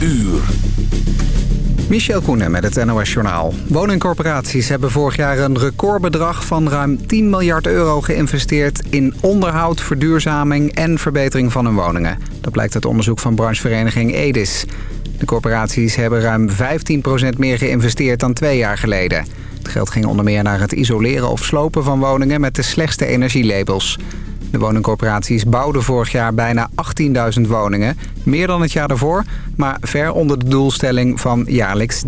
uur. Michel Koenen met het NOS-journaal. Woningcorporaties hebben vorig jaar een recordbedrag van ruim 10 miljard euro geïnvesteerd... in onderhoud, verduurzaming en verbetering van hun woningen. Dat blijkt uit onderzoek van branchevereniging Edis. De corporaties hebben ruim 15% meer geïnvesteerd dan twee jaar geleden. Het geld ging onder meer naar het isoleren of slopen van woningen met de slechtste energielabels. De woningcorporaties bouwden vorig jaar bijna 18.000 woningen. Meer dan het jaar daarvoor, maar ver onder de doelstelling van jaarlijks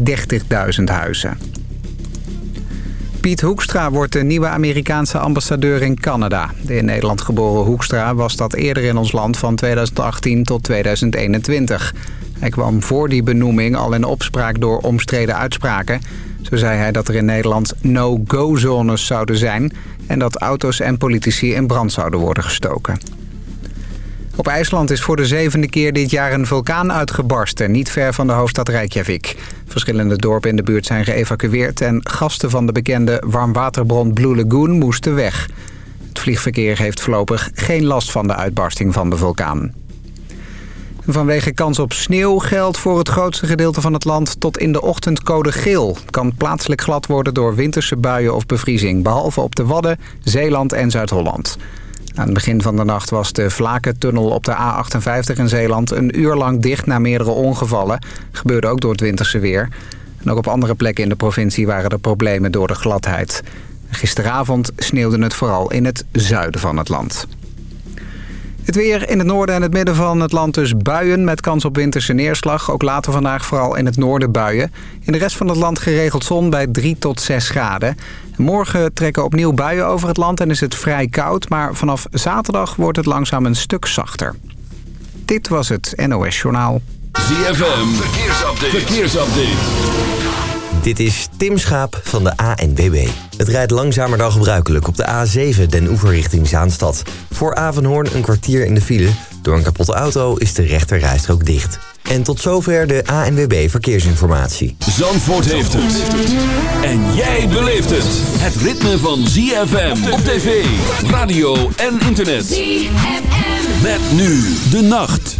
30.000 huizen. Piet Hoekstra wordt de nieuwe Amerikaanse ambassadeur in Canada. De in Nederland geboren Hoekstra was dat eerder in ons land van 2018 tot 2021. Hij kwam voor die benoeming al in opspraak door omstreden uitspraken. Zo zei hij dat er in Nederland no-go-zones zouden zijn... en dat auto's en politici in brand zouden worden gestoken. Op IJsland is voor de zevende keer dit jaar een vulkaan uitgebarsten... niet ver van de hoofdstad Reykjavik. Verschillende dorpen in de buurt zijn geëvacueerd... en gasten van de bekende warmwaterbron Blue Lagoon moesten weg. Het vliegverkeer heeft voorlopig geen last van de uitbarsting van de vulkaan. Vanwege kans op sneeuw geldt voor het grootste gedeelte van het land tot in de ochtend code geel. Kan plaatselijk glad worden door winterse buien of bevriezing, behalve op de Wadden, Zeeland en Zuid-Holland. Aan het begin van de nacht was de Vlakentunnel op de A58 in Zeeland een uur lang dicht na meerdere ongevallen. Gebeurde ook door het winterse weer. En ook op andere plekken in de provincie waren er problemen door de gladheid. Gisteravond sneeuwde het vooral in het zuiden van het land. Het weer in het noorden en het midden van het land dus buien met kans op winterse neerslag. Ook later vandaag vooral in het noorden buien. In de rest van het land geregeld zon bij 3 tot 6 graden. Morgen trekken opnieuw buien over het land en is het vrij koud. Maar vanaf zaterdag wordt het langzaam een stuk zachter. Dit was het NOS Journaal. ZFM, verkeersupdate. verkeersupdate. Dit is Tim Schaap van de ANWB. Het rijdt langzamer dan gebruikelijk op de A7 den oever richting Zaanstad. Voor Avenhoorn een kwartier in de file. Door een kapotte auto is de rechterrijstrook dicht. En tot zover de ANWB Verkeersinformatie. Zandvoort heeft het. En jij beleeft het. Het ritme van ZFM op tv, radio en internet. ZFM. Met nu de nacht.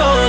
Oh.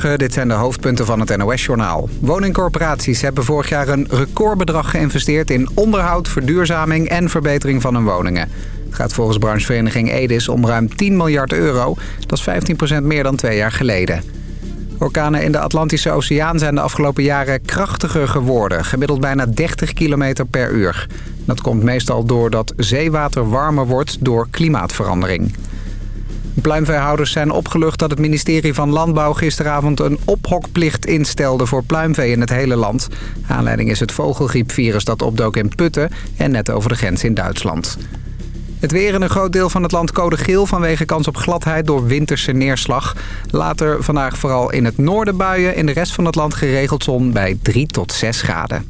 Dit zijn de hoofdpunten van het NOS-journaal. Woningcorporaties hebben vorig jaar een recordbedrag geïnvesteerd... in onderhoud, verduurzaming en verbetering van hun woningen. Het gaat volgens branchevereniging Edis om ruim 10 miljard euro. Dat is 15% meer dan twee jaar geleden. Orkanen in de Atlantische Oceaan zijn de afgelopen jaren krachtiger geworden. Gemiddeld bijna 30 km per uur. Dat komt meestal doordat zeewater warmer wordt door klimaatverandering. Pluimveehouders zijn opgelucht dat het ministerie van Landbouw gisteravond een ophokplicht instelde voor pluimvee in het hele land. Aanleiding is het vogelgriepvirus dat opdook in Putten en net over de grens in Duitsland. Het weer in een groot deel van het land code geel vanwege kans op gladheid door winterse neerslag. Later vandaag vooral in het noorden buien, in de rest van het land geregeld zon bij 3 tot 6 graden.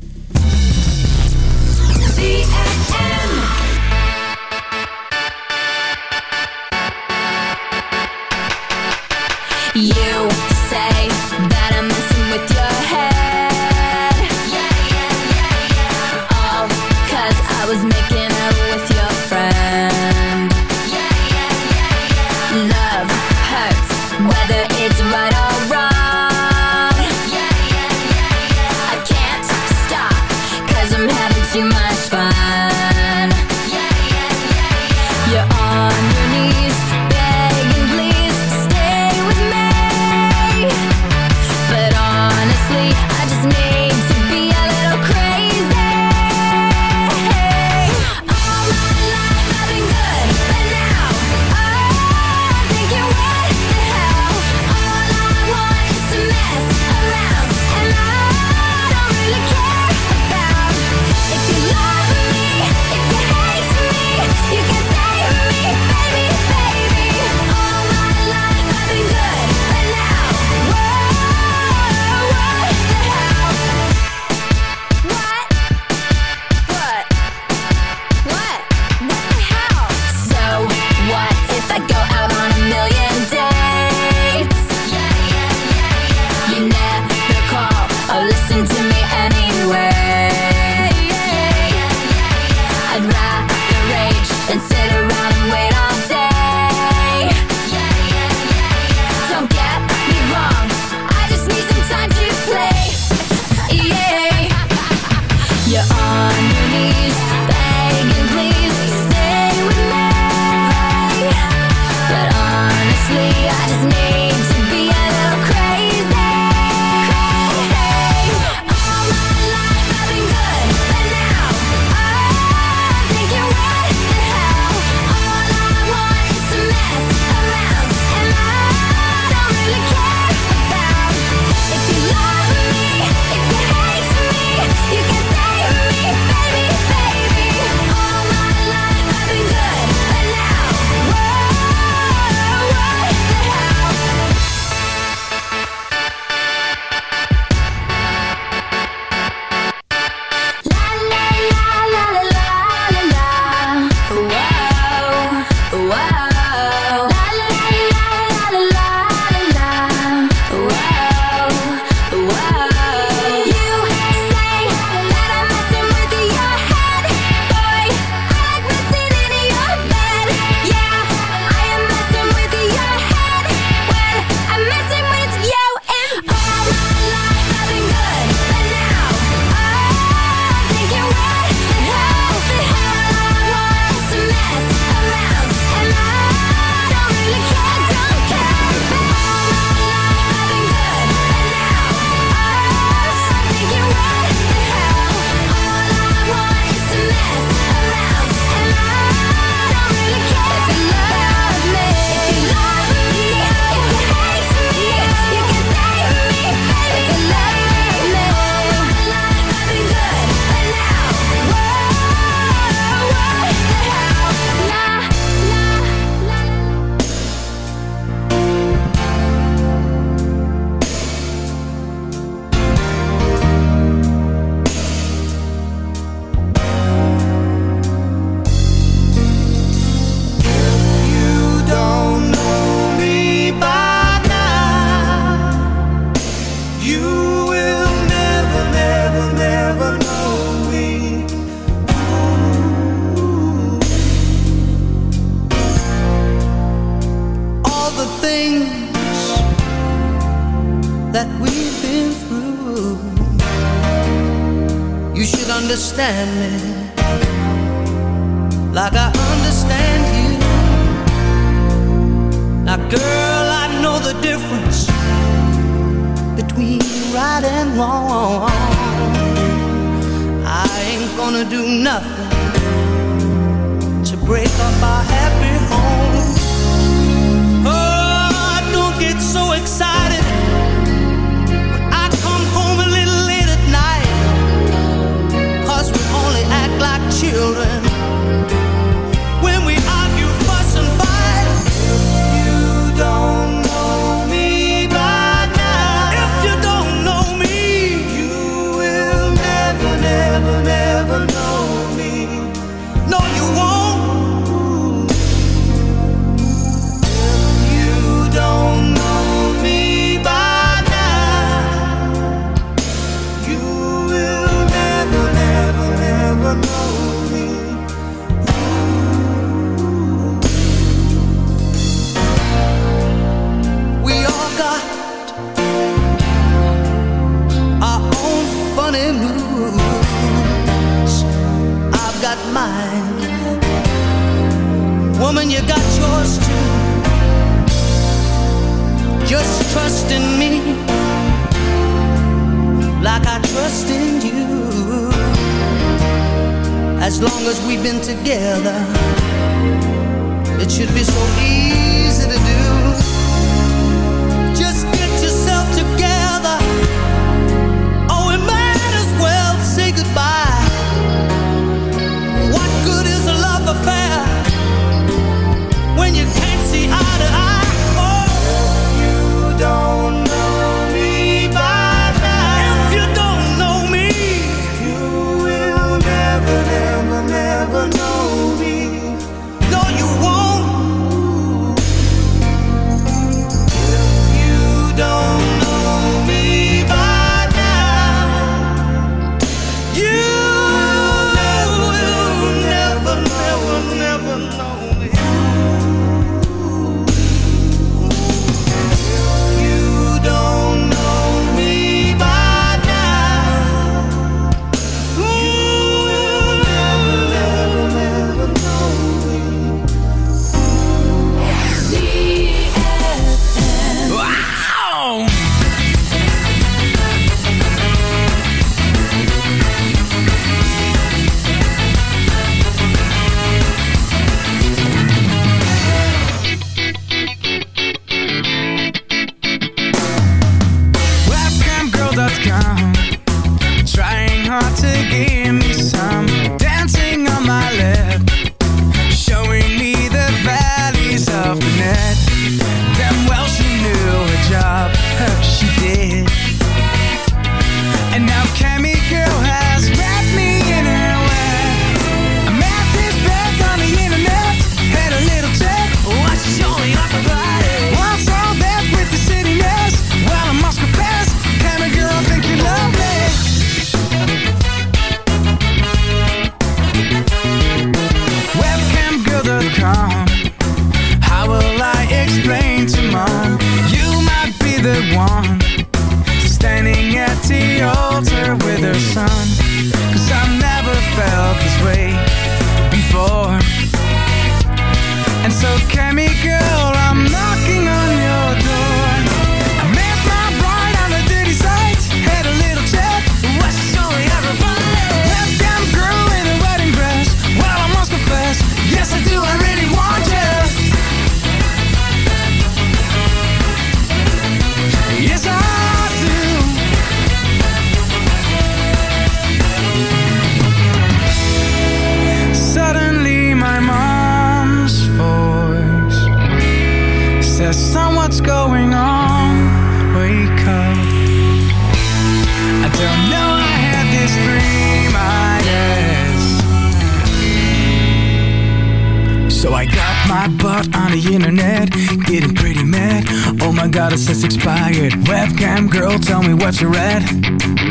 Oh my god, it says expired. Webcam girl, tell me what you read.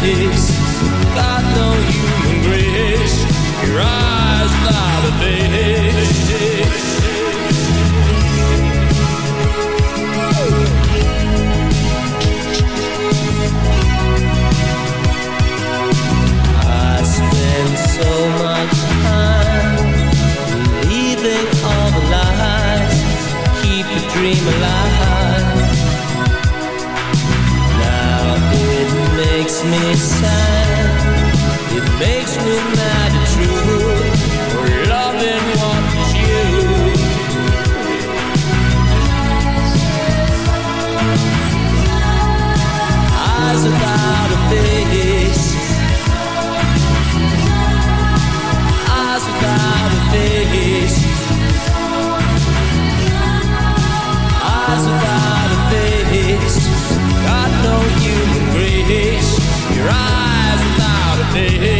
feliz. myself Your eyes without a face.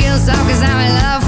feels so cause I'm in love.